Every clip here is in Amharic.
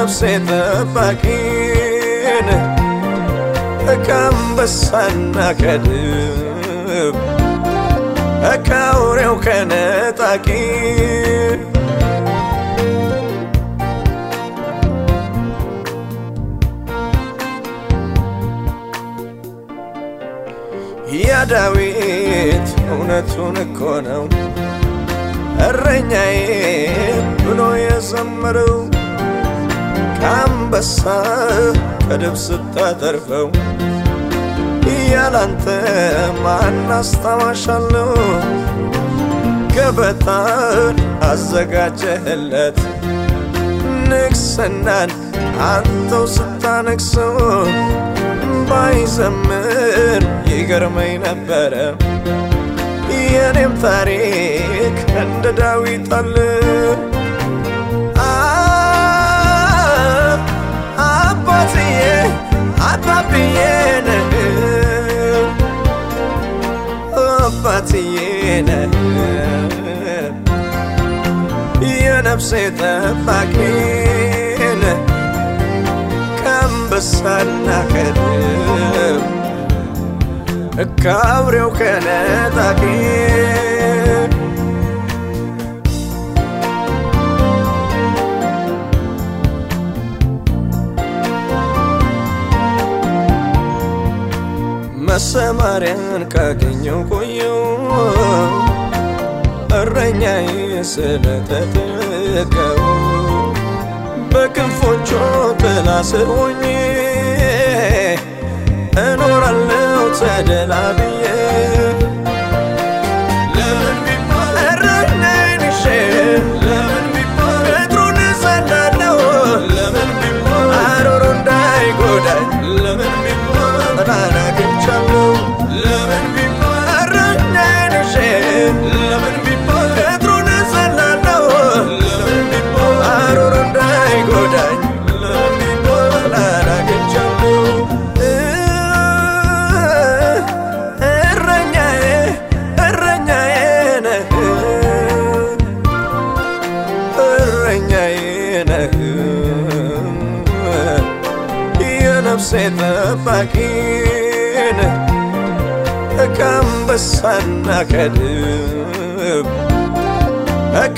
የነፍሴ ጠባቂን ከአንበሳና ከድብ ከአውሬው ከነጣቂ ያ ዳዊት እውነቱን እኮ ነው እረኛዬ ብሎ የዘመረው ከአንበሳ ከድብ ስታተርፈው ያላንተ ማን አስታዋሻለሁ? ገበታን አዘጋጀህለት ንግስናን አንተው ስታነግሰው ባይዘምር ይገርመኝ ነበረ። የኔም ታሪክ እንደ ዳዊት አለ። የነፍሴ ጠባቂን ከአንበሳና ከድብ ከአውሬው ከነጣቂ መሰማሪያን ካገኘው ቆየው እረኛዬ ስለተጠጋው በክንፎቹ ጥላ ስር ሆኜ እኖራለሁ ተደላብዬ የነፍሴ ጠባቂን ከአንበሳና ከድብ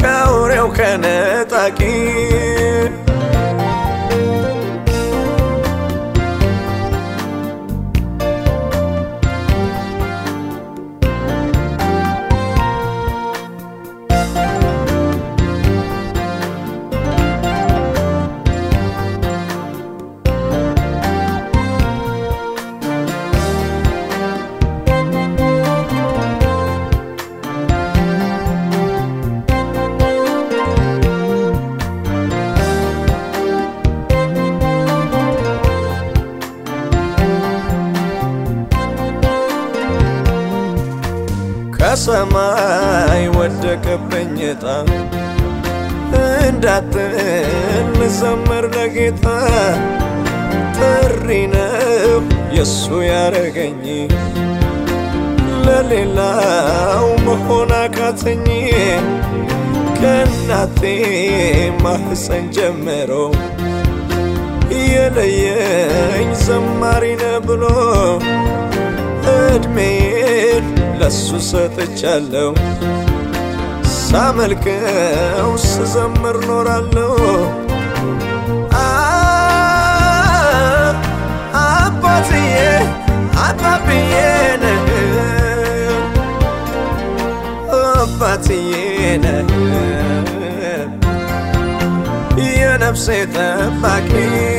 ከአውሬው ከነጣቂ ከሰማይ ወደቀብኝ ዕጣ እንዳትል ዘመር ለጌታ ጥሪ ነው የእሱ ያረገኝ ለሌላው መሆን አቃተኝ። ከእናቴ ማህፀን ጀምሮ የለየኝ ዘማሪ ነ ብሎ እድሜን ለሱ ሰጥቻለሁ። ሳመልከው ስዘምር ኖራለሁ አባትዬ አባብዬ ነህ። አባትዬ ነህ። የነፍሴ ጠባቂን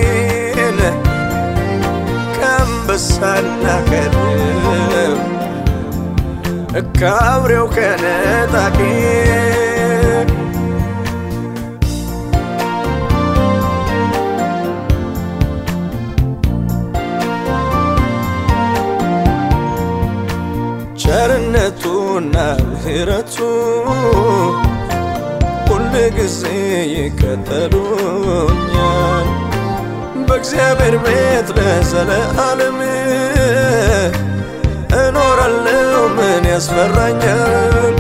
ከድብ ከአውሬው ከነጣቂ ቸርነቱና ምሕረቱ ሁል ጊዜ ይከተሉኛል በእግዚአብሔር ቤት ለዘለዓለም እኖራለሁ ምን ያስፈራኛል?